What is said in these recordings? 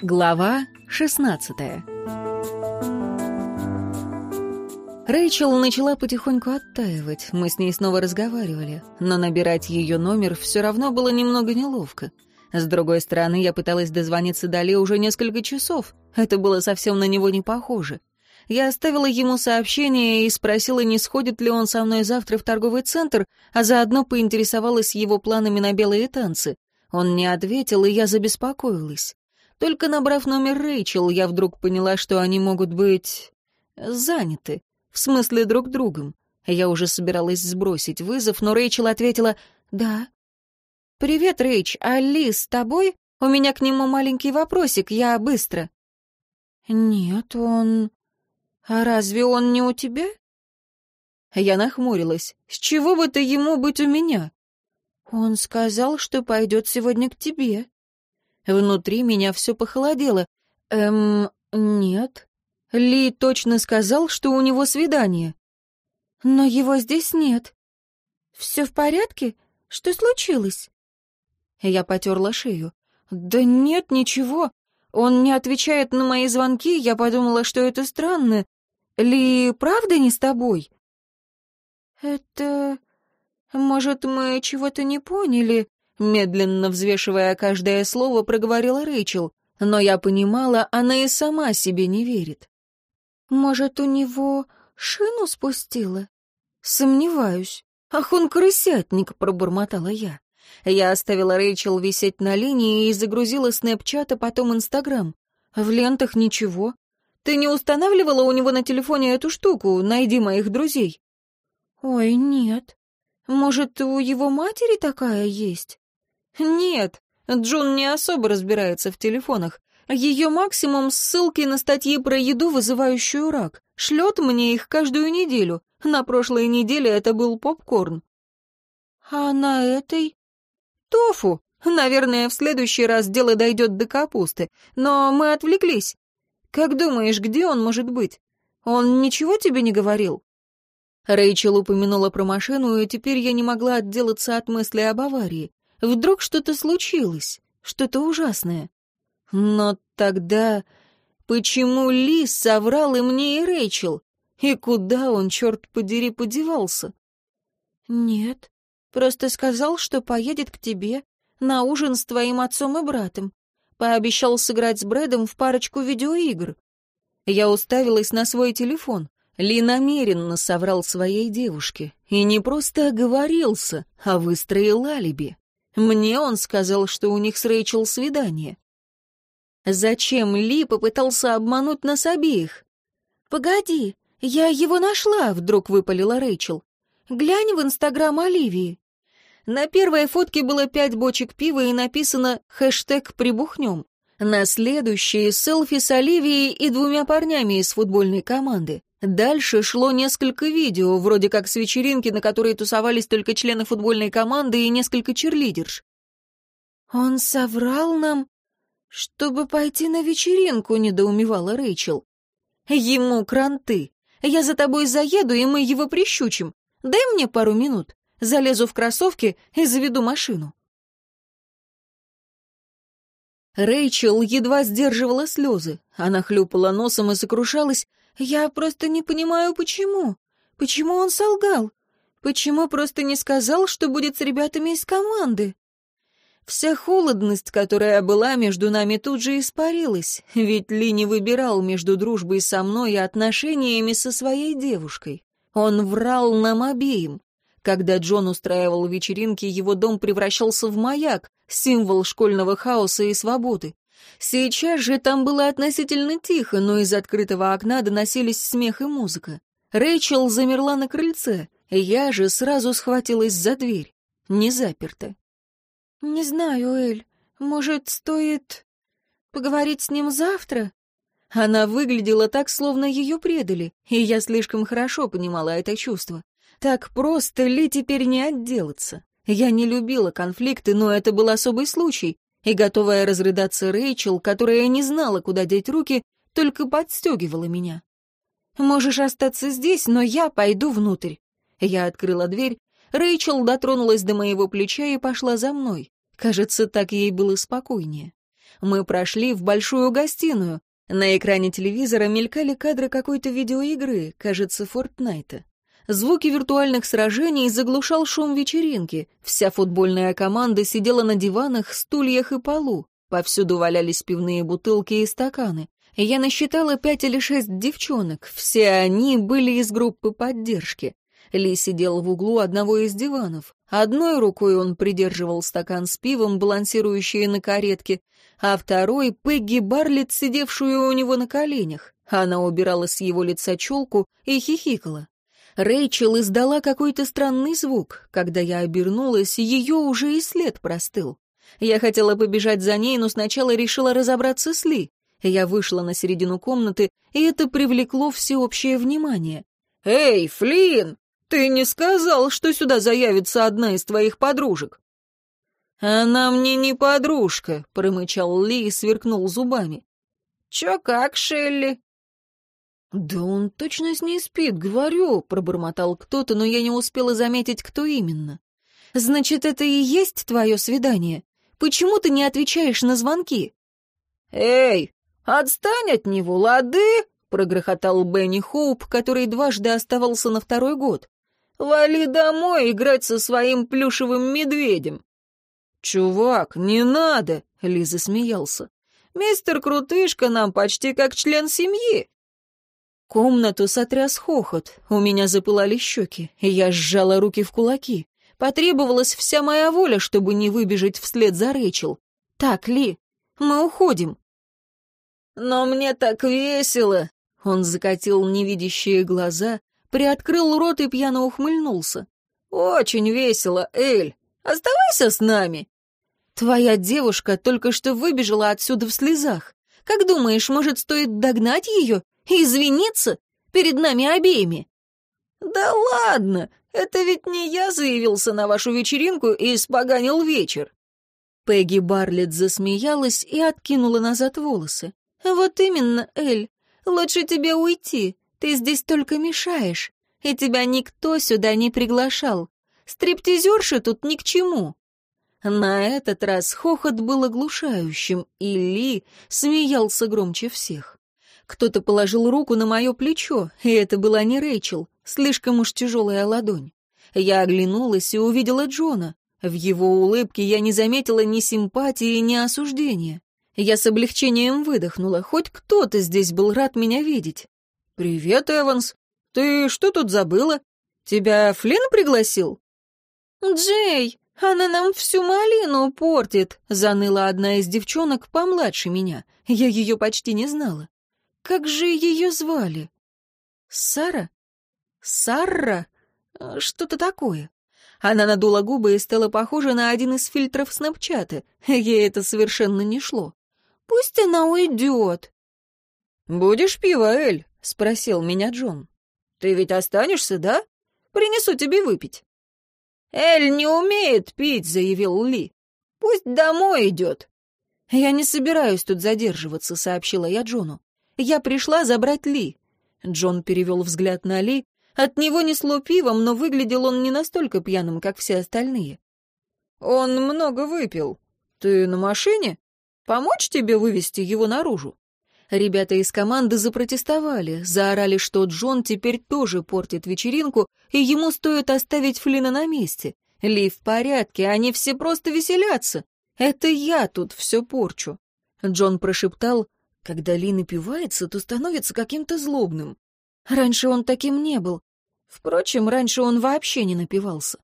Глава 16 Рэйчел начала потихоньку оттаивать, мы с ней снова разговаривали, но набирать ее номер все равно было немного неловко. С другой стороны, я пыталась дозвониться Дали уже несколько часов, это было совсем на него не похоже. Я оставила ему сообщение и спросила, не сходит ли он со мной завтра в торговый центр, а заодно поинтересовалась его планами на белые танцы. Он не ответил, и я забеспокоилась. Только набрав номер Рэйчел, я вдруг поняла, что они могут быть... заняты. В смысле, друг другом. Я уже собиралась сбросить вызов, но Рэйчел ответила «Да». «Привет, Рэйч, а Ли с тобой? У меня к нему маленький вопросик, я быстро». «Нет, он...» «А разве он не у тебя?» Я нахмурилась. «С чего бы ты ему быть у меня?» «Он сказал, что пойдет сегодня к тебе». Внутри меня все похолодело. Эм, нет. Ли точно сказал, что у него свидание. Но его здесь нет. Все в порядке? Что случилось? Я потерла шею. Да нет, ничего. Он не отвечает на мои звонки, я подумала, что это странно. Ли, правда не с тобой? Это... Может, мы чего-то не поняли? Медленно взвешивая каждое слово, проговорила Рэйчел, но я понимала, она и сама себе не верит. «Может, у него шину спустила?» «Сомневаюсь. Ах, он крысятник!» — пробормотала я. Я оставила Рэйчел висеть на линии и загрузила снэпчат, а потом Инстаграм. В лентах ничего. Ты не устанавливала у него на телефоне эту штуку «Найди моих друзей»?» «Ой, нет. Может, у его матери такая есть?» Нет, Джун не особо разбирается в телефонах. Ее максимум ссылки на статьи про еду, вызывающую рак. Шлет мне их каждую неделю. На прошлой неделе это был попкорн. А на этой? Тофу. Наверное, в следующий раз дело дойдет до капусты. Но мы отвлеклись. Как думаешь, где он может быть? Он ничего тебе не говорил? Рэйчел упомянула про машину, и теперь я не могла отделаться от мысли об аварии. Вдруг что-то случилось, что-то ужасное. Но тогда почему Лис соврал и мне, и Рэйчел? И куда он, черт подери, подевался? Нет, просто сказал, что поедет к тебе на ужин с твоим отцом и братом. Пообещал сыграть с Брэдом в парочку видеоигр. Я уставилась на свой телефон. Ли намеренно соврал своей девушке. И не просто оговорился, а выстроил алиби. Мне он сказал, что у них с Рэйчел свидание. Зачем Ли попытался обмануть нас обеих? «Погоди, я его нашла», — вдруг выпалила Рэйчел. «Глянь в Инстаграм Оливии». На первой фотке было пять бочек пива и написано «хэштег прибухнем». На следующей — селфи с Оливией и двумя парнями из футбольной команды. Дальше шло несколько видео, вроде как с вечеринки, на которой тусовались только члены футбольной команды и несколько черлидерш. «Он соврал нам, чтобы пойти на вечеринку», — недоумевала Рэйчел. «Ему кранты. Я за тобой заеду, и мы его прищучим. Дай мне пару минут. Залезу в кроссовки и заведу машину». Рэйчел едва сдерживала слезы. Она хлюпала носом и сокрушалась, я просто не понимаю, почему. Почему он солгал? Почему просто не сказал, что будет с ребятами из команды? Вся холодность, которая была между нами, тут же испарилась, ведь Ли не выбирал между дружбой со мной и отношениями со своей девушкой. Он врал нам обеим. Когда Джон устраивал вечеринки, его дом превращался в маяк, символ школьного хаоса и свободы. Сейчас же там было относительно тихо, но из открытого окна доносились смех и музыка. Рэйчел замерла на крыльце, я же сразу схватилась за дверь. Не заперта. «Не знаю, Эль, может, стоит поговорить с ним завтра?» Она выглядела так, словно ее предали, и я слишком хорошо понимала это чувство. Так просто ли теперь не отделаться? Я не любила конфликты, но это был особый случай, и готовая разрыдаться Рэйчел, которая не знала, куда деть руки, только подстегивала меня. «Можешь остаться здесь, но я пойду внутрь». Я открыла дверь, Рэйчел дотронулась до моего плеча и пошла за мной. Кажется, так ей было спокойнее. Мы прошли в большую гостиную. На экране телевизора мелькали кадры какой-то видеоигры, кажется, Фортнайта. Звуки виртуальных сражений заглушал шум вечеринки. Вся футбольная команда сидела на диванах, стульях и полу. Повсюду валялись пивные бутылки и стаканы. Я насчитала пять или шесть девчонок. Все они были из группы поддержки. Ли сидел в углу одного из диванов. Одной рукой он придерживал стакан с пивом, балансирующий на каретке, а второй — Пегги Барлетт, сидевшую у него на коленях. Она убирала с его лица челку и хихикала. Рэйчел издала какой-то странный звук. Когда я обернулась, ее уже и след простыл. Я хотела побежать за ней, но сначала решила разобраться с Ли. Я вышла на середину комнаты, и это привлекло всеобщее внимание. «Эй, Флинн, ты не сказал, что сюда заявится одна из твоих подружек?» «Она мне не подружка», — промычал Ли и сверкнул зубами. «Чё как, Шелли?» «Да он точно с ней спит, говорю», — пробормотал кто-то, но я не успела заметить, кто именно. «Значит, это и есть твое свидание? Почему ты не отвечаешь на звонки?» «Эй, отстань от него, лады!» — прогрохотал Бенни Хоуп, который дважды оставался на второй год. «Вали домой играть со своим плюшевым медведем!» «Чувак, не надо!» — Лиза смеялся. «Мистер Крутышка нам почти как член семьи. Комнату сотряс хохот, у меня запылали щеки, я сжала руки в кулаки. Потребовалась вся моя воля, чтобы не выбежать вслед за Рэйчел. «Так, Ли, мы уходим». «Но мне так весело!» Он закатил невидящие глаза, приоткрыл рот и пьяно ухмыльнулся. «Очень весело, Эль! Оставайся с нами!» «Твоя девушка только что выбежала отсюда в слезах. Как думаешь, может, стоит догнать ее Извиниться? Перед нами обеими?» «Да ладно! Это ведь не я заявился на вашу вечеринку и испоганил вечер!» Пегги Барлетт засмеялась и откинула назад волосы. «Вот именно, Эль. Лучше тебе уйти. Ты здесь только мешаешь. И тебя никто сюда не приглашал. Стриптизерши тут ни к чему». На этот раз хохот был оглушающим, и Ли смеялся громче всех. Кто-то положил руку на мое плечо, и это была не Рэйчел, слишком уж тяжелая ладонь. Я оглянулась и увидела Джона. В его улыбке я не заметила ни симпатии, ни осуждения. Я с облегчением выдохнула, хоть кто-то здесь был рад меня видеть. «Привет, Эванс. Ты что тут забыла? Тебя Флинн пригласил?» «Джей, она нам всю малину портит», — заныла одна из девчонок помладше меня. Я ее почти не знала. Как же ее звали? Сара? Сарра? Э, что-то такое. Она надула губы и стала похожа на один из фильтров снапчата. Ей это совершенно не шло. «Пусть она уйдет». «Будешь пиво, Эль?» — спросил меня Джон. «Ты ведь останешься, да? Принесу тебе выпить». «Эль не умеет пить», — заявил Ли. «Пусть домой идет». «Я не собираюсь тут задерживаться», — сообщила я Джону. Я пришла забрать Ли». Джон перевел взгляд на Ли. От него несло пивом, но выглядел он не настолько пьяным, как все остальные. «Он много выпил. Ты на машине? Помочь тебе вывести его наружу?» Ребята из команды запротестовали, заорали, что Джон теперь тоже портит вечеринку, и ему стоит оставить Флина на месте. Ли в порядке, они все просто веселятся. Это я тут все порчу. Джон прошептал, когда Ли напивается, то становится каким-то злобным. Раньше он таким не был. Впрочем, раньше он вообще не напивался.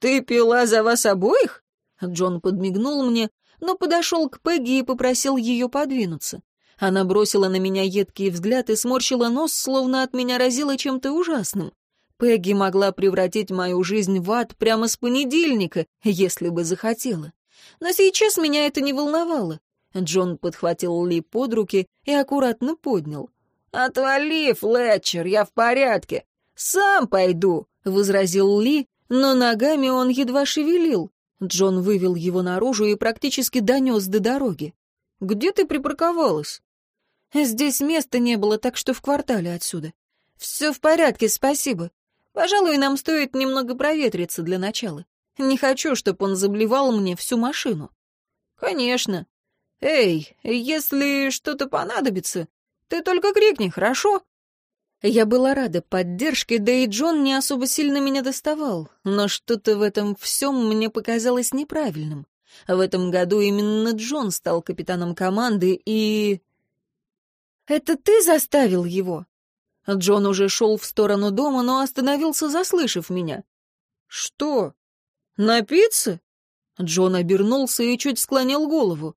«Ты пила за вас обоих?» Джон подмигнул мне, но подошел к Пегги и попросил ее подвинуться. Она бросила на меня едкий взгляд и сморщила нос, словно от меня разило чем-то ужасным. Пегги могла превратить мою жизнь в ад прямо с понедельника, если бы захотела. Но сейчас меня это не волновало. Джон подхватил Ли под руки и аккуратно поднял. «Отвали, Флетчер, я в порядке. Сам пойду», — возразил Ли, но ногами он едва шевелил. Джон вывел его наружу и практически донес до дороги. «Где ты припарковалась?» «Здесь места не было, так что в квартале отсюда». «Все в порядке, спасибо. Пожалуй, нам стоит немного проветриться для начала. Не хочу, чтобы он заблевал мне всю машину». «Конечно. Эй, если что-то понадобится, ты только крикни, хорошо?» Я была рада поддержке, да и Джон не особо сильно меня доставал, но что-то в этом всем мне показалось неправильным. В этом году именно Джон стал капитаном команды, и... «Это ты заставил его?» Джон уже шел в сторону дома, но остановился, заслышав меня. «Что? Напиться?» Джон обернулся и чуть склонил голову.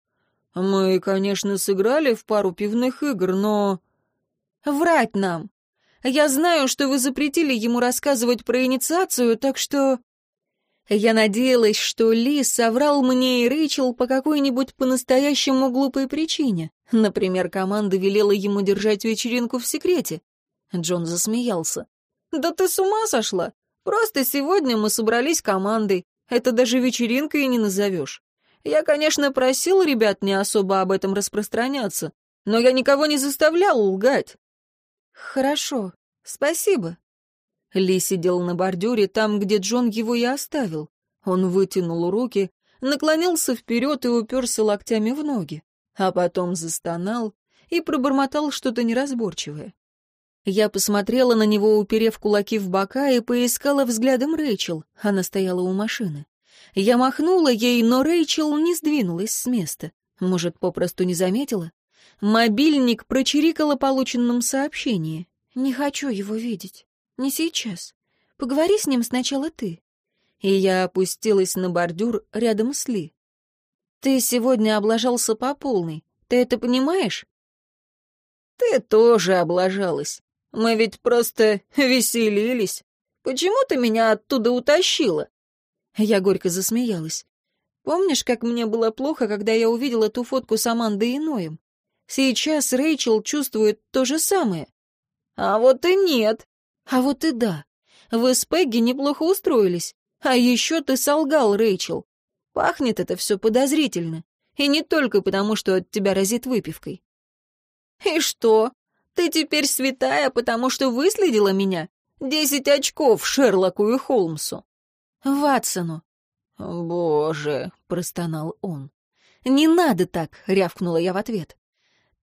«Мы, конечно, сыграли в пару пивных игр, но...» «Врать нам! Я знаю, что вы запретили ему рассказывать про инициацию, так что...» Я надеялась, что Ли соврал мне и Рэйчел по какой-нибудь по-настоящему глупой причине. Например, команда велела ему держать вечеринку в секрете. Джон засмеялся. «Да ты с ума сошла? Просто сегодня мы собрались командой. Это даже вечеринкой не назовешь. Я, конечно, просил ребят не особо об этом распространяться, но я никого не заставлял лгать». «Хорошо, спасибо». Ли сидел на бордюре там, где Джон его и оставил. Он вытянул руки, наклонился вперед и уперся локтями в ноги, а потом застонал и пробормотал что-то неразборчивое. Я посмотрела на него, уперев кулаки в бока, и поискала взглядом Рэйчел. Она стояла у машины. Я махнула ей, но Рэйчел не сдвинулась с места. Может, попросту не заметила? Мобильник прочирикал о полученном сообщении. «Не хочу его видеть. Не сейчас. Поговори с ним сначала ты». И я опустилась на бордюр рядом с Ли. «Ты сегодня облажался по полной. Ты это понимаешь?» «Ты тоже облажалась. Мы ведь просто веселились. Почему ты меня оттуда утащила?» Я горько засмеялась. «Помнишь, как мне было плохо, когда я увидела ту фотку с Амандой и Ноем? Сейчас Рэйчел чувствует то же самое». «А вот и нет». «А вот и да. Вы с Пегги неплохо устроились. А еще ты солгал, Рэйчел. Пахнет это все подозрительно. И не только потому, что от тебя разит выпивкой». «И что? Ты теперь святая, потому что выследила меня? Десять очков Шерлоку и Холмсу. Ватсону. Боже, простонал он. Не надо так, рявкнула я в ответ.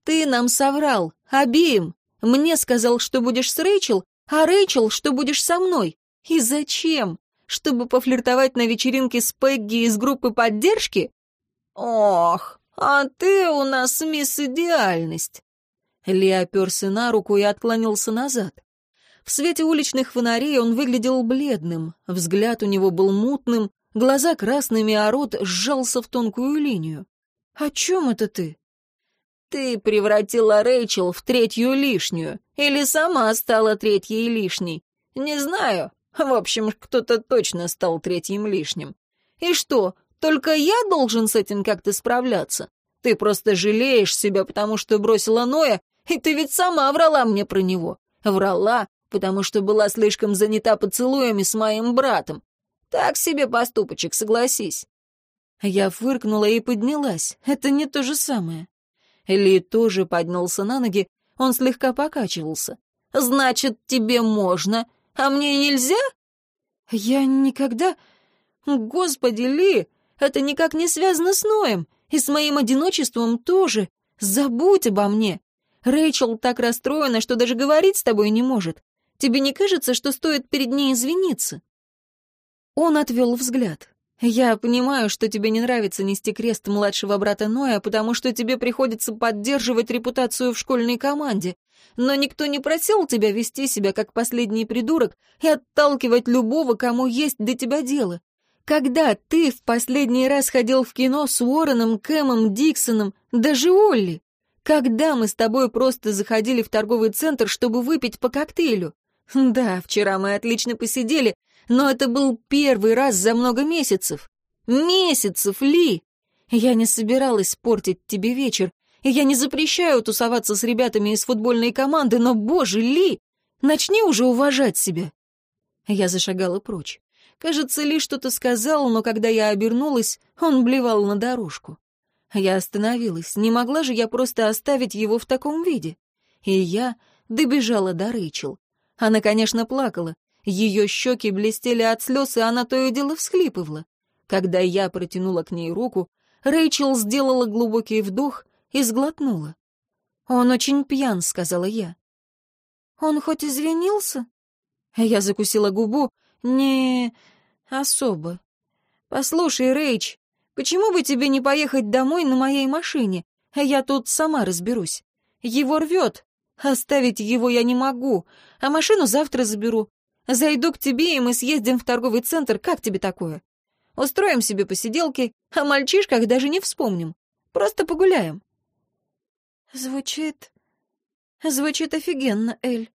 Ты нам соврал, обеим. Мне сказал, что будешь с Рэйчел, а Рэйчел, что будешь со мной. И зачем? Чтобы пофлиртовать на вечеринке с Пегги из группы поддержки? Ох, а ты у нас мисс Идеальность. Ли оперся на руку и отклонился назад. В свете уличных фонарей он выглядел бледным, взгляд у него был мутным, глаза красными, а рот сжался в тонкую линию. «О чем это ты?» «Ты превратила Рэйчел в третью лишнюю, или сама стала третьей лишней. Не знаю. В общем, кто-то точно стал третьим лишним. И что, только я должен с этим как-то справляться? Ты просто жалеешь себя, потому что бросила Ноя, и ты ведь сама врала мне про него. Врала, потому что была слишком занята поцелуями с моим братом. Так себе поступочек, согласись. Я фыркнула и поднялась. Это не то же самое. Ли тоже поднялся на ноги, он слегка покачивался. «Значит, тебе можно, а мне нельзя?» «Я никогда...» «Господи, Ли, это никак не связано с Ноем, и с моим одиночеством тоже. Забудь обо мне. Рэйчел так расстроена, что даже говорить с тобой не может. Тебе не кажется, что стоит перед ней извиниться?» Он отвел взгляд. «Я понимаю, что тебе не нравится нести крест младшего брата Ноя, потому что тебе приходится поддерживать репутацию в школьной команде. Но никто не просил тебя вести себя как последний придурок и отталкивать любого, кому есть до тебя дело. Когда ты в последний раз ходил в кино с Уорреном, Кэмом, Диксоном, даже Олли? Когда мы с тобой просто заходили в торговый центр, чтобы выпить по коктейлю? Да, вчера мы отлично посидели, но это был первый раз за много месяцев. Месяцев, Ли! Я не собиралась портить тебе вечер, я не запрещаю тусоваться с ребятами из футбольной команды, но, боже, Ли, начни уже уважать себя. Я зашагала прочь. Кажется, Ли что-то сказал, но когда я обернулась, он блевал на дорожку. Я остановилась, не могла же я просто оставить его в таком виде. И я добежала до Рэйчел. Она, конечно, плакала. Ее щеки блестели от слез, и она то и дело всхлипывала. Когда я протянула к ней руку, Рэйчел сделала глубокий вдох и сглотнула. «Он очень пьян», — сказала я. «Он хоть извинился?» Я закусила губу. «Не особо. Послушай, Рэйч, почему бы тебе не поехать домой на моей машине? Я тут сама разберусь. Его рвет. Оставить его я не могу, а машину завтра заберу. Зайду к тебе, и мы съездим в торговый центр. Как тебе такое? Устроим себе посиделки, о мальчишках даже не вспомним. Просто погуляем. Звучит... Звучит офигенно, Эль.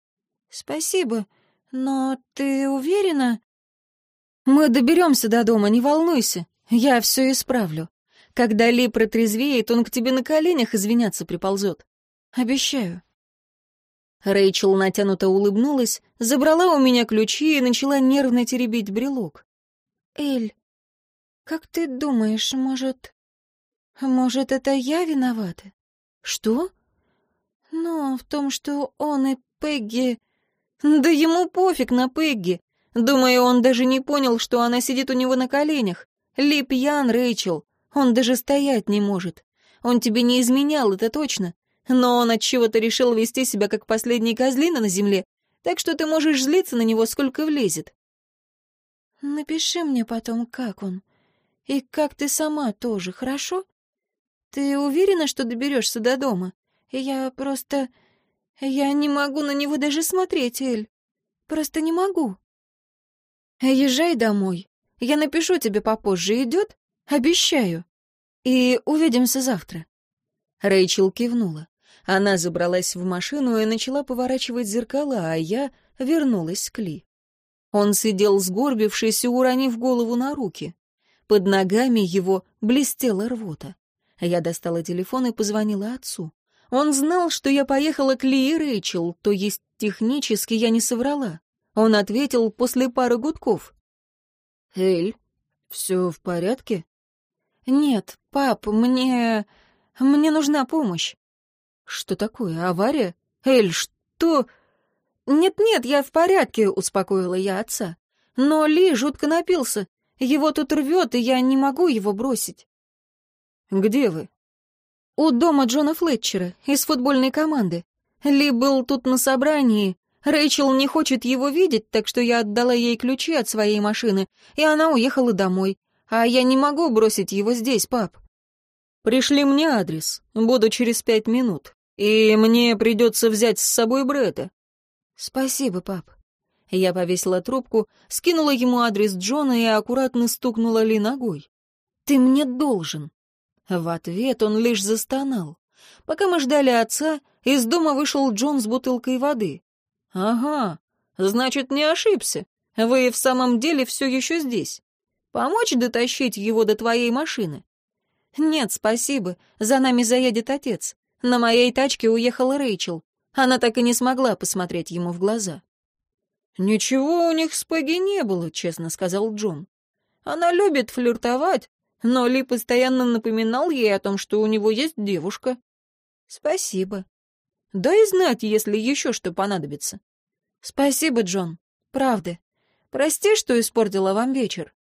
Спасибо, но ты уверена? Мы доберемся до дома, не волнуйся. Я все исправлю. Когда Ли протрезвеет, он к тебе на коленях извиняться приползет. Обещаю. Рэйчел натянуто улыбнулась, забрала у меня ключи и начала нервно теребить брелок. «Эль, как ты думаешь, может... Может, это я виновата?» «Что?» «Ну, в том, что он и Пегги...» «Да ему пофиг на Пегги. Думаю, он даже не понял, что она сидит у него на коленях. Ли пьян, Рэйчел. Он даже стоять не может. Он тебе не изменял, это точно но он от чего то решил вести себя как последний козлина на земле, так что ты можешь злиться на него, сколько влезет. Напиши мне потом, как он. И как ты сама тоже, хорошо? Ты уверена, что доберешься до дома? Я просто... Я не могу на него даже смотреть, Эль. Просто не могу. Езжай домой. Я напишу тебе попозже, идет? Обещаю. И увидимся завтра. Рэйчел кивнула. Она забралась в машину и начала поворачивать зеркала, а я вернулась к Ли. Он сидел сгорбившись и уронив голову на руки. Под ногами его блестела рвота. Я достала телефон и позвонила отцу. Он знал, что я поехала к Ли и Рэйчел, то есть технически я не соврала. Он ответил после пары гудков. «Эль, все в порядке?» «Нет, пап, мне... мне нужна помощь». «Что такое? Авария? Эль, что...» «Нет-нет, я в порядке», — успокоила я отца. «Но Ли жутко напился. Его тут рвет, и я не могу его бросить». «Где вы?» «У дома Джона Флетчера, из футбольной команды. Ли был тут на собрании. Рэйчел не хочет его видеть, так что я отдала ей ключи от своей машины, и она уехала домой. А я не могу бросить его здесь, пап». «Пришли мне адрес. Буду через пять минут. И мне придется взять с собой Бретта». «Спасибо, пап». Я повесила трубку, скинула ему адрес Джона и аккуратно стукнула Ли ногой. «Ты мне должен». В ответ он лишь застонал. Пока мы ждали отца, из дома вышел Джон с бутылкой воды. «Ага, значит, не ошибся. Вы в самом деле все еще здесь. Помочь дотащить его до твоей машины?» «Нет, спасибо. За нами заедет отец. На моей тачке уехала Рэйчел. Она так и не смогла посмотреть ему в глаза. «Ничего у них с Пегги не было», — честно сказал Джон. «Она любит флиртовать, но Ли постоянно напоминал ей о том, что у него есть девушка». «Спасибо». «Дай знать, если еще что понадобится». «Спасибо, Джон. Правда. Прости, что испортила вам вечер».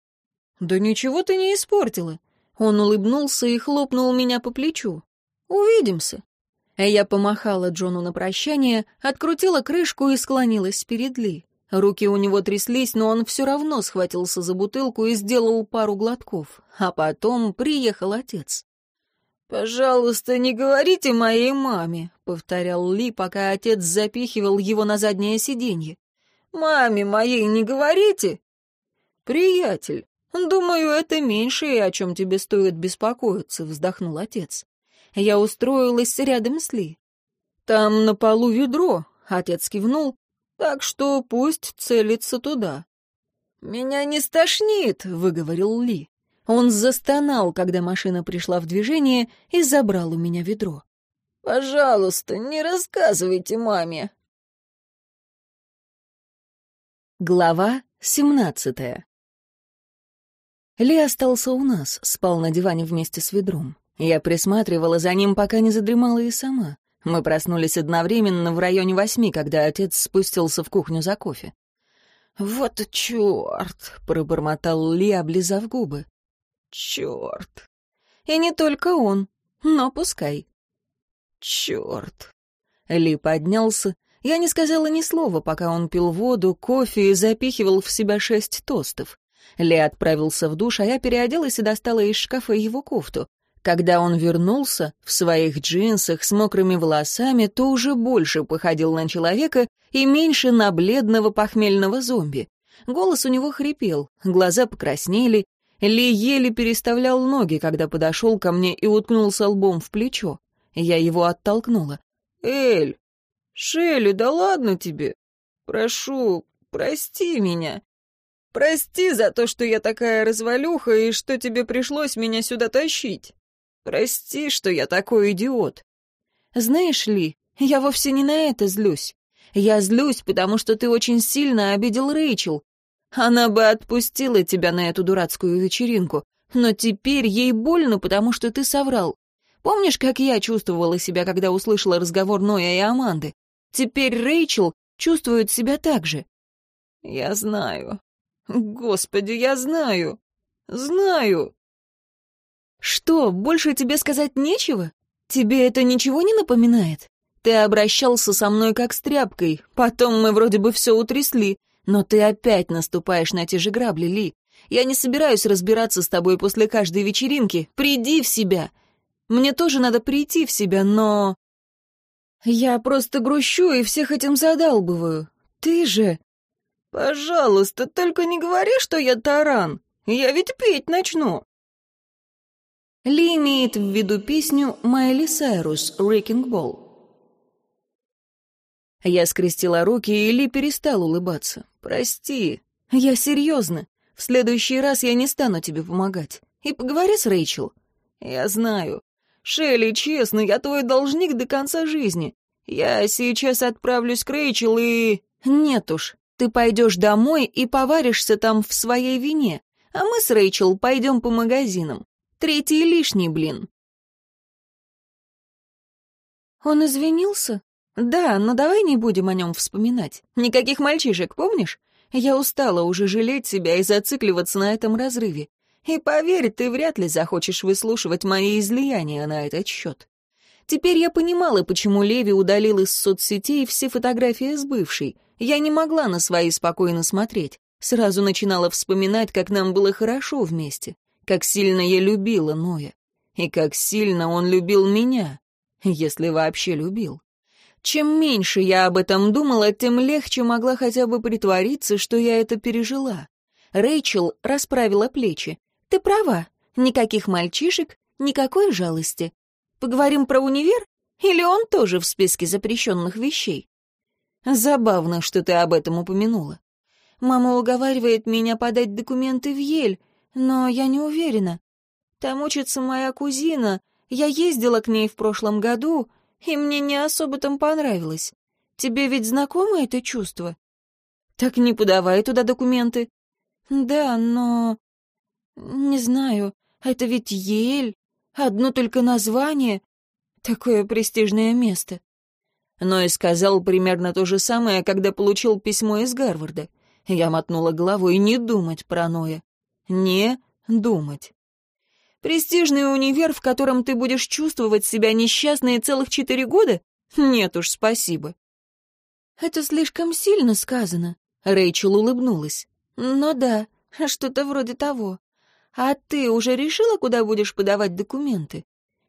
«Да ничего ты не испортила». Он улыбнулся и хлопнул меня по плечу. «Увидимся». Я помахала Джону на прощание, открутила крышку и склонилась перед Ли. Руки у него тряслись, но он все равно схватился за бутылку и сделал пару глотков. А потом приехал отец. «Пожалуйста, не говорите моей маме», — повторял Ли, пока отец запихивал его на заднее сиденье. «Маме моей не говорите?» «Приятель, думаю, это меньшее, о чем тебе стоит беспокоиться», — вздохнул отец. Я устроилась рядом с Ли. «Там на полу ведро», — отец кивнул, «так что пусть целится туда». «Меня не стошнит», — выговорил Ли. Он застонал, когда машина пришла в движение и забрал у меня ведро. «Пожалуйста, не рассказывайте маме». Глава семнадцатая Ли остался у нас, спал на диване вместе с ведром. Я присматривала за ним, пока не задремала и сама. Мы проснулись одновременно в районе восьми, когда отец спустился в кухню за кофе. «Вот черт!» — пробормотал Ли, облизав губы. «Черт!» «И не только он, но пускай». «Черт!» Ли поднялся. Я не сказала ни слова, пока он пил воду, кофе и запихивал в себя шесть тостов. Ли отправился в душ, а я переоделась и достала из шкафа его кофту. Когда он вернулся в своих джинсах с мокрыми волосами, то уже больше походил на человека и меньше на бледного похмельного зомби. Голос у него хрипел, глаза покраснели. Ли еле переставлял ноги, когда подошел ко мне и уткнулся лбом в плечо. Я его оттолкнула. «Эль! Шелли, да ладно тебе! Прошу, прости меня!» Прости за то, что я такая развалюха и что тебе пришлось меня сюда тащить. Прости, что я такой идиот. Знаешь ли, я вовсе не на это злюсь. Я злюсь, потому что ты очень сильно обидел Рэйчел. Она бы отпустила тебя на эту дурацкую вечеринку, но теперь ей больно, потому что ты соврал. Помнишь, как я чувствовала себя, когда услышала разговор Ноя и Аманды? Теперь Рэйчел чувствует себя так же. Я знаю. Господи, я знаю. Знаю. Что, больше тебе сказать нечего? Тебе это ничего не напоминает? Ты обращался со мной как с тряпкой, потом мы вроде бы все утрясли, но ты опять наступаешь на те же грабли, Ли. Я не собираюсь разбираться с тобой после каждой вечеринки. Приди в себя. Мне тоже надо прийти в себя, но... Я просто грущу и всех этим задалбываю. Ты же... «Пожалуйста, только не говори, что я таран. Я ведь петь начну». Ли имеет в виду песню «Майли Сайрус» «Рикинг Болл». Я скрестила руки, и Ли перестал улыбаться. «Прости. Я серьезно. В следующий раз я не стану тебе помогать. И поговори с Рэйчел». «Я знаю. Шелли, честно, я твой должник до конца жизни. Я сейчас отправлюсь к Рэйчел и...» «Нет уж, ты пойдешь домой и поваришься там в своей вине, а мы с Рэйчел пойдем по магазинам. Третий лишний, блин». Он извинился? Да, но давай не будем о нем вспоминать. Никаких мальчишек, помнишь? Я устала уже жалеть себя и зацикливаться на этом разрыве. И поверь, ты вряд ли захочешь выслушивать мои излияния на этот счет. Теперь я понимала, почему Леви удалил из соцсетей все фотографии с бывшей — я не могла на свои спокойно смотреть. Сразу начинала вспоминать, как нам было хорошо вместе, как сильно я любила Ноя, и как сильно он любил меня, если вообще любил. Чем меньше я об этом думала, тем легче могла хотя бы притвориться, что я это пережила. Рэйчел расправила плечи. «Ты права. Никаких мальчишек, никакой жалости. Поговорим про универ? Или он тоже в списке запрещенных вещей?» Забавно, что ты об этом упомянула. Мама уговаривает меня подать документы в Ель, но я не уверена. Там учится моя кузина, я ездила к ней в прошлом году, и мне не особо там понравилось. Тебе ведь знакомо это чувство? Так не подавай туда документы. Да, но... Не знаю, это ведь Ель, одно только название, такое престижное место но и сказал примерно то же самое, когда получил письмо из Гарварда. Я мотнула головой не думать про Ноя. Не думать. Престижный универ, в котором ты будешь чувствовать себя несчастной целых четыре года? Нет уж, спасибо. Это слишком сильно сказано. Рэйчел улыбнулась. Но да, что-то вроде того. А ты уже решила, куда будешь подавать документы?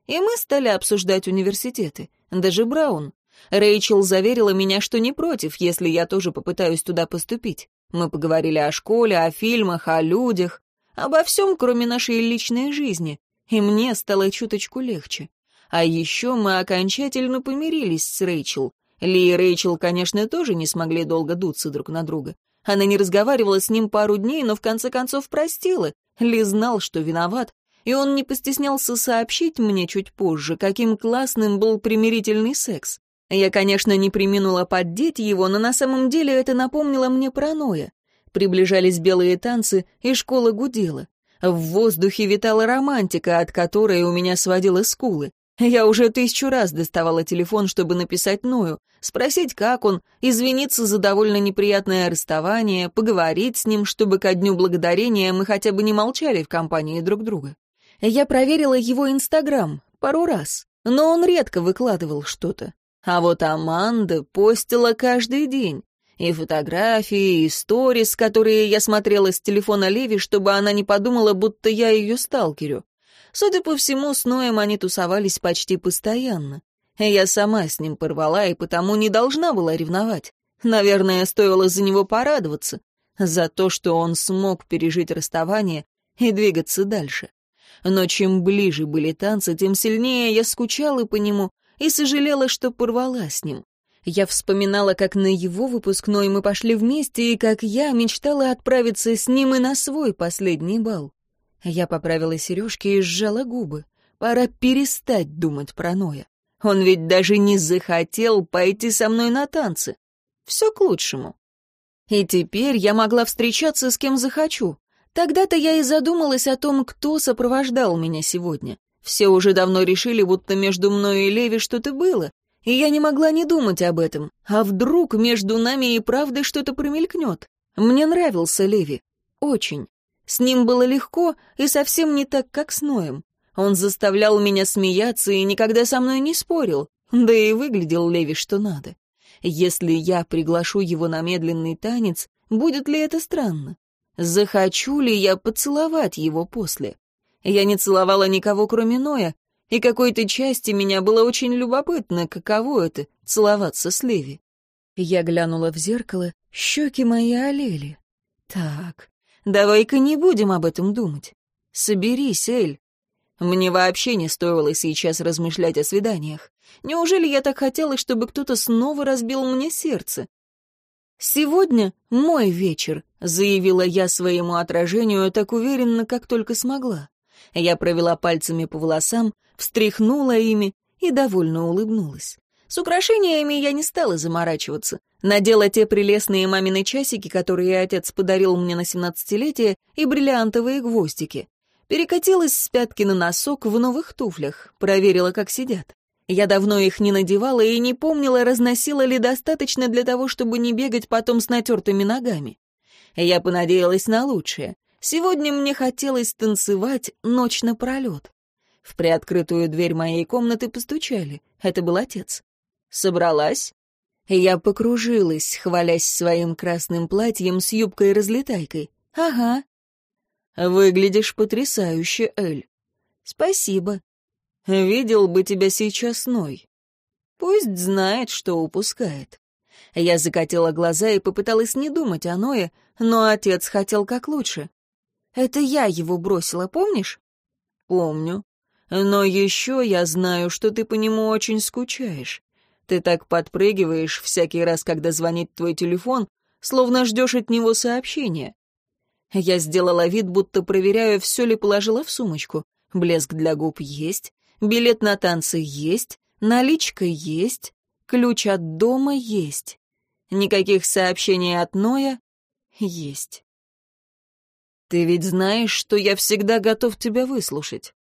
И мы стали обсуждать университеты. Даже Браун. Рэйчел заверила меня, что не против, если я тоже попытаюсь туда поступить. Мы поговорили о школе, о фильмах, о людях, обо всем, кроме нашей личной жизни, и мне стало чуточку легче. А еще мы окончательно помирились с Рэйчел. Ли и Рэйчел, конечно, тоже не смогли долго дуться друг на друга. Она не разговаривала с ним пару дней, но в конце концов простила. Ли знал, что виноват, и он не постеснялся сообщить мне чуть позже, каким классным был примирительный секс. Я, конечно, не приминула поддеть его, но на самом деле это напомнило мне про Ноя. Приближались белые танцы, и школа гудела. В воздухе витала романтика, от которой у меня сводило скулы. Я уже тысячу раз доставала телефон, чтобы написать Ною, спросить, как он, извиниться за довольно неприятное расставание, поговорить с ним, чтобы ко дню благодарения мы хотя бы не молчали в компании друг друга. Я проверила его Инстаграм пару раз, но он редко выкладывал что-то. А вот Аманда постила каждый день. И фотографии, и сторис, которые я смотрела с телефона Леви, чтобы она не подумала, будто я ее сталкерю. Судя по всему, с Ноем они тусовались почти постоянно. Я сама с ним порвала и потому не должна была ревновать. Наверное, стоило за него порадоваться, за то, что он смог пережить расставание и двигаться дальше. Но чем ближе были танцы, тем сильнее я скучала по нему и сожалела, что порвала с ним. Я вспоминала, как на его выпускной мы пошли вместе, и как я мечтала отправиться с ним и на свой последний бал. Я поправила сережки и сжала губы. Пора перестать думать про Ноя. Он ведь даже не захотел пойти со мной на танцы. Все к лучшему. И теперь я могла встречаться с кем захочу. Тогда-то я и задумалась о том, кто сопровождал меня сегодня. Все уже давно решили, будто между мной и Леви что-то было, и я не могла не думать об этом. А вдруг между нами и правдой что-то промелькнет? Мне нравился Леви. Очень. С ним было легко и совсем не так, как с Ноем. Он заставлял меня смеяться и никогда со мной не спорил. Да и выглядел Леви что надо. Если я приглашу его на медленный танец, будет ли это странно? Захочу ли я поцеловать его после? Я не целовала никого, кроме Ноя, и какой-то части меня было очень любопытно, каково это — целоваться с Леви. Я глянула в зеркало, щеки мои олели. Так, давай-ка не будем об этом думать. Соберись, Эль. Мне вообще не стоило сейчас размышлять о свиданиях. Неужели я так хотела, чтобы кто-то снова разбил мне сердце? «Сегодня мой вечер», — заявила я своему отражению так уверенно, как только смогла. Я провела пальцами по волосам, встряхнула ими и довольно улыбнулась. С украшениями я не стала заморачиваться. Надела те прелестные мамины часики, которые отец подарил мне на семнадцатилетие, и бриллиантовые гвоздики. Перекатилась с пятки на носок в новых туфлях, проверила, как сидят. Я давно их не надевала и не помнила, разносила ли достаточно для того, чтобы не бегать потом с натертыми ногами. Я понадеялась на лучшее. Сегодня мне хотелось танцевать ночь напролет. В приоткрытую дверь моей комнаты постучали. Это был отец. «Собралась?» Я покружилась, хвалясь своим красным платьем с юбкой-разлетайкой. «Ага». «Выглядишь потрясающе, Эль». «Спасибо». «Видел бы тебя сейчас Ной». «Пусть знает, что упускает». Я закатила глаза и попыталась не думать о Ное, но отец хотел как лучше. Это я его бросила, помнишь? Помню. Но еще я знаю, что ты по нему очень скучаешь. Ты так подпрыгиваешь всякий раз, когда звонит твой телефон, словно ждешь от него сообщения. Я сделала вид, будто проверяю, все ли положила в сумочку. Блеск для губ есть, билет на танцы есть, наличка есть, ключ от дома есть. Никаких сообщений от Ноя есть. Ты ведь знаешь, что я всегда готов тебя выслушать.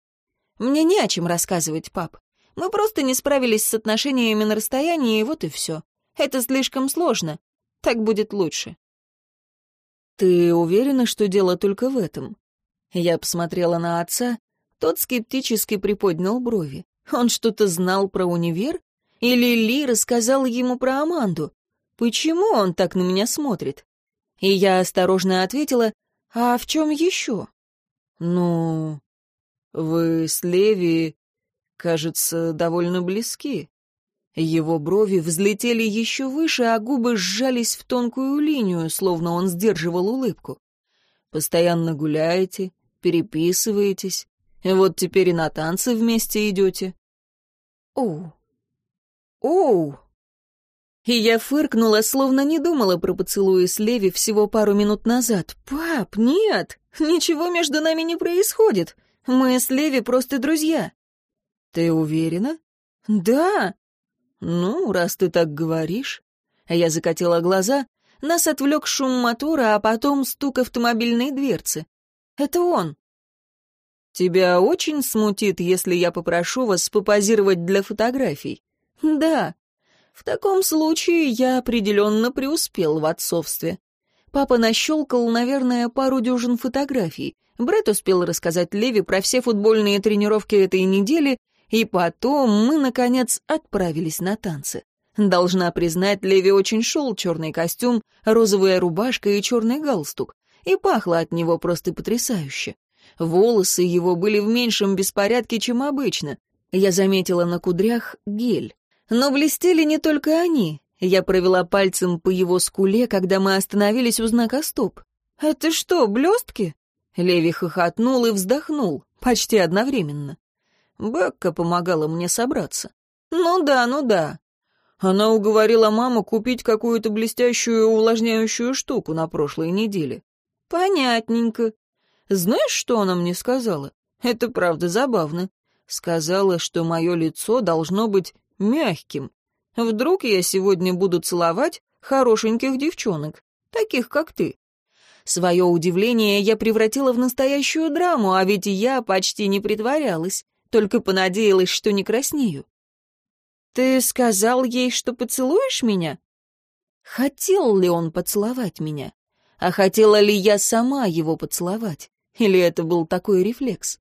Мне не о чем рассказывать, пап. Мы просто не справились с отношениями на расстоянии, и вот и все. Это слишком сложно. Так будет лучше. Ты уверена, что дело только в этом? Я посмотрела на отца. Тот скептически приподнял брови. Он что-то знал про универ? Или Ли рассказал ему про Аманду? Почему он так на меня смотрит? И я осторожно ответила, а в чем еще? Ну, вы с Леви, кажется, довольно близки. Его брови взлетели еще выше, а губы сжались в тонкую линию, словно он сдерживал улыбку. Постоянно гуляете, переписываетесь, вот теперь и на танцы вместе идете. Оу. Оу. И я фыркнула, словно не думала про поцелуи с Леви всего пару минут назад. «Пап, нет! Ничего между нами не происходит. Мы с Леви просто друзья». «Ты уверена?» «Да». «Ну, раз ты так говоришь». Я закатила глаза. Нас отвлек шум мотора, а потом стук автомобильной дверцы. «Это он». «Тебя очень смутит, если я попрошу вас попозировать для фотографий?» «Да. В таком случае я определенно преуспел в отцовстве. Папа нащелкал, наверное, пару дюжин фотографий. Брэд успел рассказать Леви про все футбольные тренировки этой недели, и потом мы, наконец, отправились на танцы. Должна признать, Леви очень шел черный костюм, розовая рубашка и черный галстук, и пахло от него просто потрясающе. Волосы его были в меньшем беспорядке, чем обычно. Я заметила на кудрях гель. Но блестели не только они. Я провела пальцем по его скуле, когда мы остановились у знака «Стоп». «Это что, блестки?» Леви хохотнул и вздохнул, почти одновременно. Бекка помогала мне собраться. «Ну да, ну да». Она уговорила маму купить какую-то блестящую увлажняющую штуку на прошлой неделе. «Понятненько. Знаешь, что она мне сказала? Это правда забавно. Сказала, что мое лицо должно быть мягким. Вдруг я сегодня буду целовать хорошеньких девчонок, таких как ты. Свое удивление я превратила в настоящую драму, а ведь я почти не притворялась, только понадеялась, что не краснею. «Ты сказал ей, что поцелуешь меня?» Хотел ли он поцеловать меня? А хотела ли я сама его поцеловать? Или это был такой рефлекс?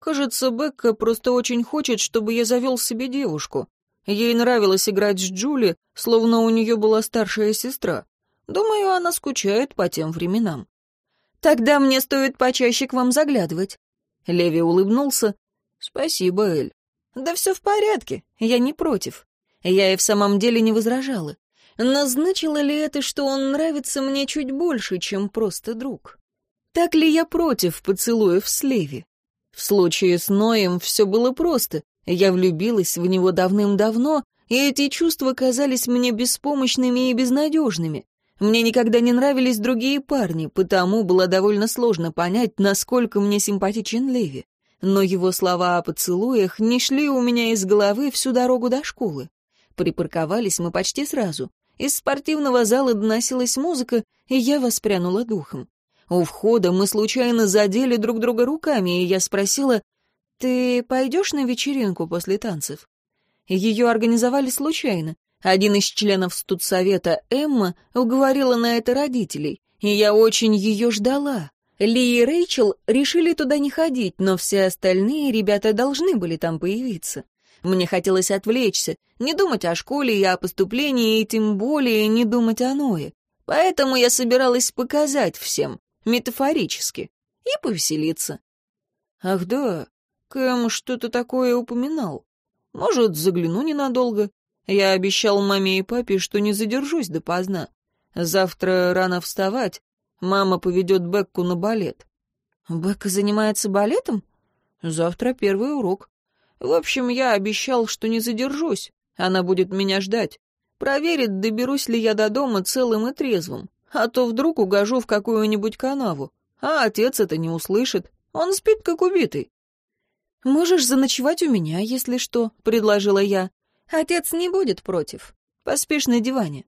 Кажется, Бекка просто очень хочет, чтобы я завел себе девушку. Ей нравилось играть с Джули, словно у нее была старшая сестра. Думаю, она скучает по тем временам. Тогда мне стоит почаще к вам заглядывать. Леви улыбнулся. Спасибо, Эль. Да все в порядке, я не против. Я и в самом деле не возражала. Назначило ли это, что он нравится мне чуть больше, чем просто друг? Так ли я против поцелуев с Леви? В случае с Ноем все было просто. Я влюбилась в него давным-давно, и эти чувства казались мне беспомощными и безнадежными. Мне никогда не нравились другие парни, потому было довольно сложно понять, насколько мне симпатичен Леви. Но его слова о поцелуях не шли у меня из головы всю дорогу до школы. Припарковались мы почти сразу. Из спортивного зала доносилась музыка, и я воспрянула духом. У входа мы случайно задели друг друга руками, и я спросила, «Ты пойдешь на вечеринку после танцев?» Ее организовали случайно. Один из членов студсовета, Эмма, уговорила на это родителей, и я очень ее ждала. Ли и Рэйчел решили туда не ходить, но все остальные ребята должны были там появиться. Мне хотелось отвлечься, не думать о школе и о поступлении, и тем более не думать о Ное. Поэтому я собиралась показать всем, метафорически, и повеселиться. Ах да, Кэм что-то такое упоминал. Может, загляну ненадолго. Я обещал маме и папе, что не задержусь допоздна. Завтра рано вставать. Мама поведет Бекку на балет. Бекка занимается балетом? Завтра первый урок. В общем, я обещал, что не задержусь. Она будет меня ждать. Проверит, доберусь ли я до дома целым и трезвым а то вдруг угожу в какую-нибудь канаву, а отец это не услышит, он спит как убитый. «Можешь заночевать у меня, если что», — предложила я. «Отец не будет против. Поспишь на диване».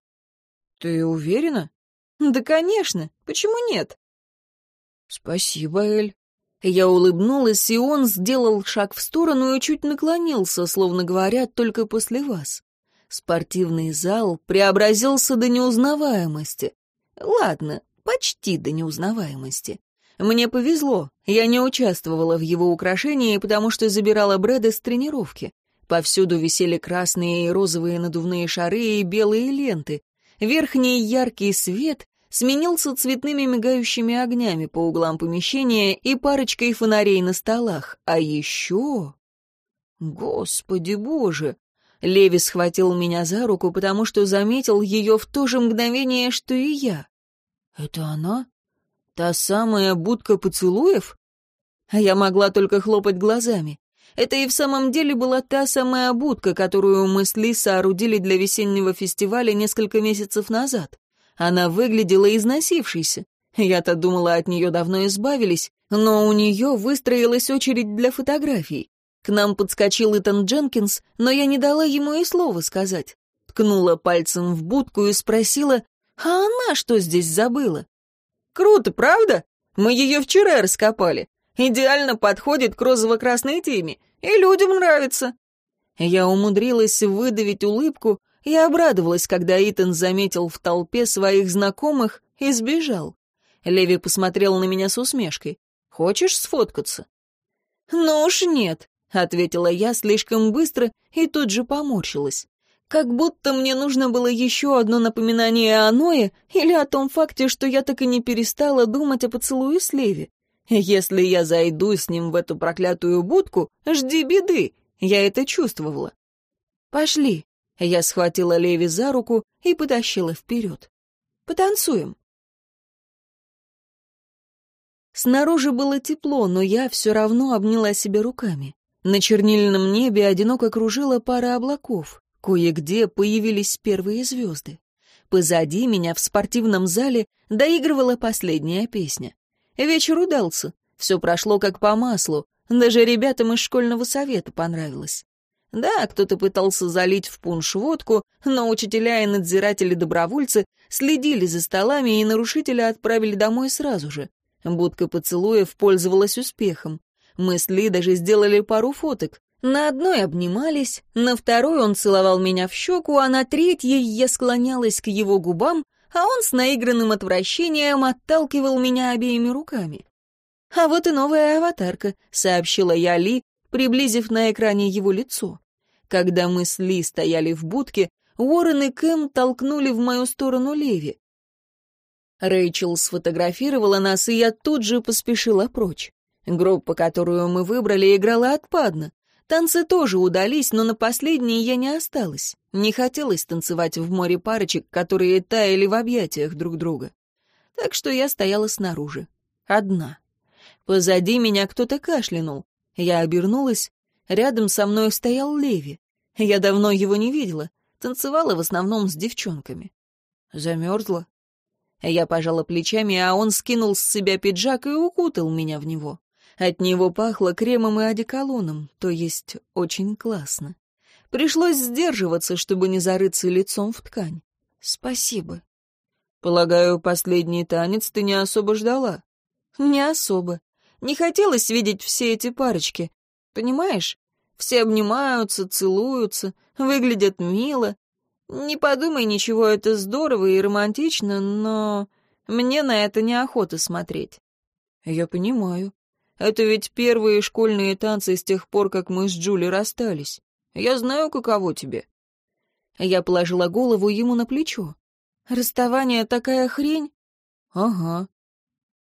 «Ты уверена?» «Да, конечно. Почему нет?» «Спасибо, Эль». Я улыбнулась, и он сделал шаг в сторону и чуть наклонился, словно говоря, только после вас. Спортивный зал преобразился до неузнаваемости. Ладно, почти до неузнаваемости. Мне повезло, я не участвовала в его украшении, потому что забирала Брэда с тренировки. Повсюду висели красные и розовые надувные шары и белые ленты. Верхний яркий свет сменился цветными мигающими огнями по углам помещения и парочкой фонарей на столах. А еще... Господи боже! Леви схватил меня за руку, потому что заметил ее в то же мгновение, что и я. «Это она? Та самая будка поцелуев?» А я могла только хлопать глазами. Это и в самом деле была та самая будка, которую мы с Ли соорудили для весеннего фестиваля несколько месяцев назад. Она выглядела износившейся. Я-то думала, от нее давно избавились, но у нее выстроилась очередь для фотографий. К нам подскочил Итан Дженкинс, но я не дала ему и слова сказать. Ткнула пальцем в будку и спросила, а она что здесь забыла? Круто, правда? Мы ее вчера раскопали. Идеально подходит к розово-красной теме, и людям нравится». Я умудрилась выдавить улыбку и обрадовалась, когда Итан заметил в толпе своих знакомых и сбежал. Леви посмотрел на меня с усмешкой. «Хочешь сфоткаться?» «Ну уж нет», — ответила я слишком быстро и тут же поморщилась. Как будто мне нужно было еще одно напоминание о Ное или о том факте, что я так и не перестала думать о поцелуе с Леви. Если я зайду с ним в эту проклятую будку, жди беды. Я это чувствовала. Пошли. Я схватила Леви за руку и потащила вперед. Потанцуем. Снаружи было тепло, но я все равно обняла себя руками. На чернильном небе одиноко кружила пара облаков. Кое-где появились первые звезды. Позади меня в спортивном зале доигрывала последняя песня. Вечер удался, все прошло как по маслу, даже ребятам из школьного совета понравилось. Да, кто-то пытался залить в пунш водку, но учителя и надзиратели-добровольцы следили за столами, и нарушителя отправили домой сразу же. Будка поцелуев пользовалась успехом. Мы с Ли даже сделали пару фоток. На одной обнимались, на второй он целовал меня в щеку, а на третьей я склонялась к его губам, а он с наигранным отвращением отталкивал меня обеими руками. «А вот и новая аватарка», — сообщила я Ли, приблизив на экране его лицо. Когда мы с Ли стояли в будке, Уоррен и Кэм толкнули в мою сторону Леви. Рэйчел сфотографировала нас, и я тут же поспешила прочь. Группа, которую мы выбрали, играла отпадно. Танцы тоже удались, но на последние я не осталась. Не хотелось танцевать в море парочек, которые таяли в объятиях друг друга. Так что я стояла снаружи. Одна. Позади меня кто-то кашлянул. Я обернулась. Рядом со мной стоял Леви. Я давно его не видела. Танцевала в основном с девчонками. Замерзла. Я пожала плечами, а он скинул с себя пиджак и укутал меня в него. От него пахло кремом и одеколоном, то есть очень классно. Пришлось сдерживаться, чтобы не зарыться лицом в ткань. Спасибо. Полагаю, последний танец ты не особо ждала? Не особо. Не хотелось видеть все эти парочки. Понимаешь? Все обнимаются, целуются, выглядят мило. Не подумай ничего, это здорово и романтично, но мне на это неохота смотреть. Я понимаю. Это ведь первые школьные танцы с тех пор, как мы с Джули расстались. Я знаю, каково тебе». Я положила голову ему на плечо. «Расставание такая хрень?» «Ага».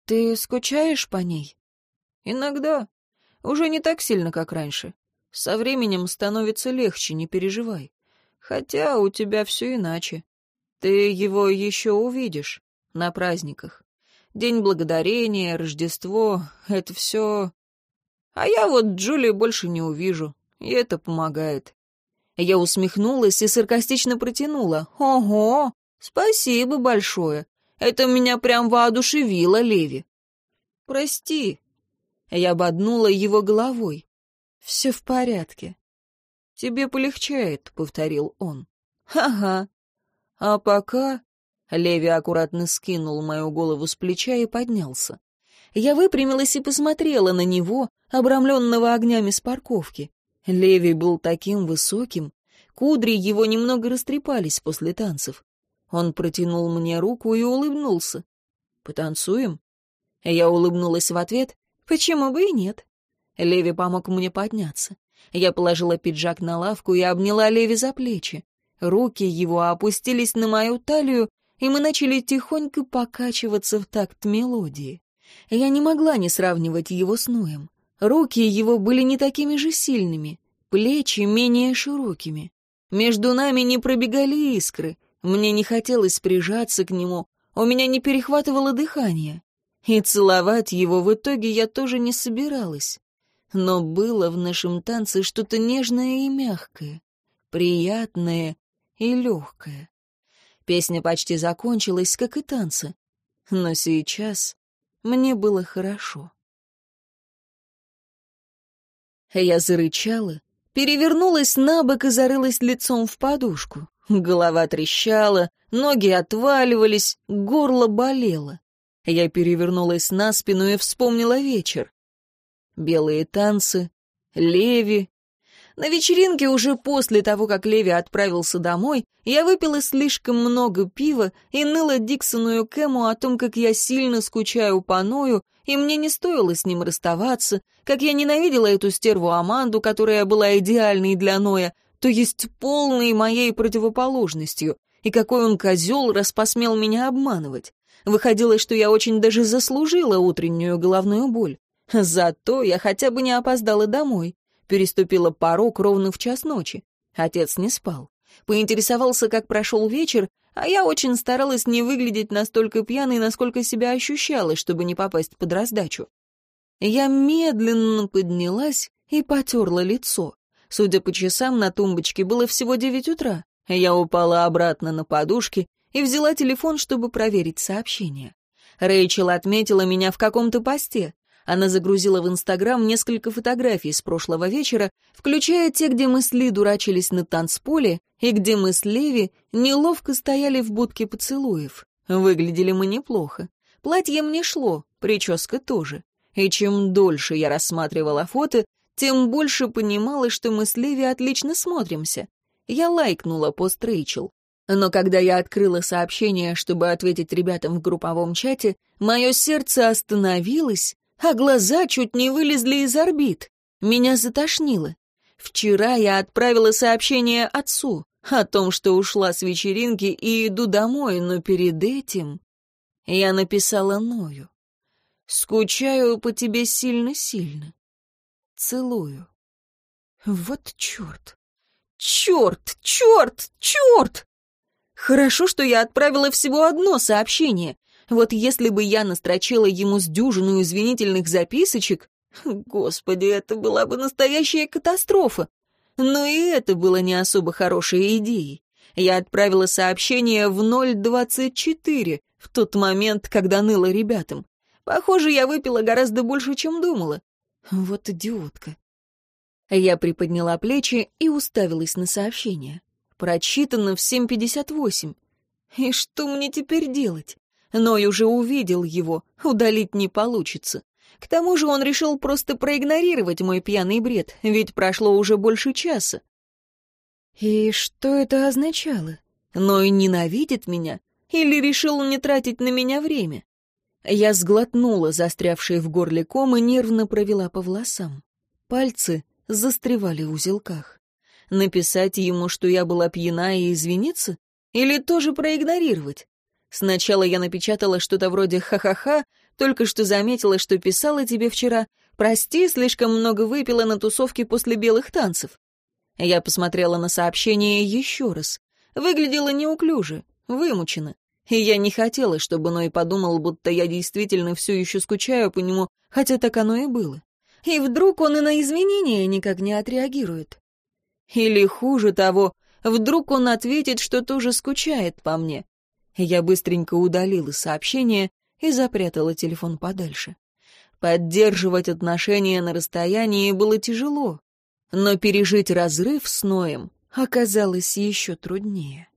«Ты скучаешь по ней?» «Иногда. Уже не так сильно, как раньше. Со временем становится легче, не переживай. Хотя у тебя все иначе. Ты его еще увидишь на праздниках. День Благодарения, Рождество — это все... А я вот Джули больше не увижу, и это помогает. Я усмехнулась и саркастично протянула. «Ого! Спасибо большое! Это меня прям воодушевило, Леви!» «Прости!» Я ободнула его головой. «Все в порядке». «Тебе полегчает», — повторил он. «Ага. А пока Леви аккуратно скинул мою голову с плеча и поднялся. Я выпрямилась и посмотрела на него, обрамленного огнями с парковки. Леви был таким высоким, кудри его немного растрепались после танцев. Он протянул мне руку и улыбнулся. «Потанцуем?» Я улыбнулась в ответ. «Почему бы и нет?» Леви помог мне подняться. Я положила пиджак на лавку и обняла Леви за плечи. Руки его опустились на мою талию, и мы начали тихонько покачиваться в такт мелодии. Я не могла не сравнивать его с Ноем. Руки его были не такими же сильными, плечи менее широкими. Между нами не пробегали искры, мне не хотелось прижаться к нему, у меня не перехватывало дыхание. И целовать его в итоге я тоже не собиралась. Но было в нашем танце что-то нежное и мягкое, приятное и легкое. Песня почти закончилась, как и танцы. Но сейчас мне было хорошо. Я зарычала, перевернулась на бок и зарылась лицом в подушку. Голова трещала, ноги отваливались, горло болело. Я перевернулась на спину и вспомнила вечер. белые танцы, Леви. На вечеринке уже после того, как Леви отправился домой, я выпила слишком много пива и ныла Диксону и Кэму о том, как я сильно скучаю по Ною, и мне не стоило с ним расставаться, как я ненавидела эту стерву Аманду, которая была идеальной для Ноя, то есть полной моей противоположностью, и какой он козел, раз посмел меня обманывать. Выходило, что я очень даже заслужила утреннюю головную боль. Зато я хотя бы не опоздала домой. Переступила порог ровно в час ночи. Отец не спал. Поинтересовался, как прошел вечер, а я очень старалась не выглядеть настолько пьяной, насколько себя ощущала, чтобы не попасть под раздачу. Я медленно поднялась и потерла лицо. Судя по часам, на тумбочке было всего девять утра. Я упала обратно на подушки и взяла телефон, чтобы проверить сообщение. Рэйчел отметила меня в каком-то посте. Она загрузила в Инстаграм несколько фотографий с прошлого вечера, включая те, где мы с Ли дурачились на танцполе, и где мы с Леви неловко стояли в будке поцелуев. Выглядели мы неплохо. Платье мне шло, прическа тоже. И чем дольше я рассматривала фото, тем больше понимала, что мы с Леви отлично смотримся. Я лайкнула пост Рэйчел. Но когда я открыла сообщение, чтобы ответить ребятам в групповом чате, мое сердце остановилось, а глаза чуть не вылезли из орбит. Меня затошнило. Вчера я отправила сообщение отцу о том, что ушла с вечеринки и иду домой, но перед этим я написала Ною. «Скучаю по тебе сильно-сильно целую. Вот черт! Черт! Черт! Черт! Хорошо, что я отправила всего одно сообщение. Вот если бы я настрочила ему с дюжину извинительных записочек, господи, это была бы настоящая катастрофа. Но и это было не особо хорошей идеей. Я отправила сообщение в 0.24 в тот момент, когда ныла ребятам. Похоже, я выпила гораздо больше, чем думала. Вот идиотка. Я приподняла плечи и уставилась на сообщение. Прочитано в 7.58. И что мне теперь делать? Ной уже увидел его, удалить не получится. К тому же он решил просто проигнорировать мой пьяный бред, ведь прошло уже больше часа. И что это означало? Ной ненавидит меня или решил не тратить на меня время? Я сглотнула застрявшие в горле ком и нервно провела по волосам. Пальцы застревали в узелках. Написать ему, что я была пьяна и извиниться? Или тоже проигнорировать? Сначала я напечатала что-то вроде «ха-ха-ха», только что заметила, что писала тебе вчера «Прости, слишком много выпила на тусовке после белых танцев». Я посмотрела на сообщение еще раз. Выглядело неуклюже, вымучено. И я не хотела, чтобы Ной подумал, будто я действительно все еще скучаю по нему, хотя так оно и было. И вдруг он и на изменения никак не отреагирует. Или хуже того, вдруг он ответит, что тоже скучает по мне. Я быстренько удалила сообщение и запрятала телефон подальше. Поддерживать отношения на расстоянии было тяжело, но пережить разрыв с Ноем оказалось еще труднее.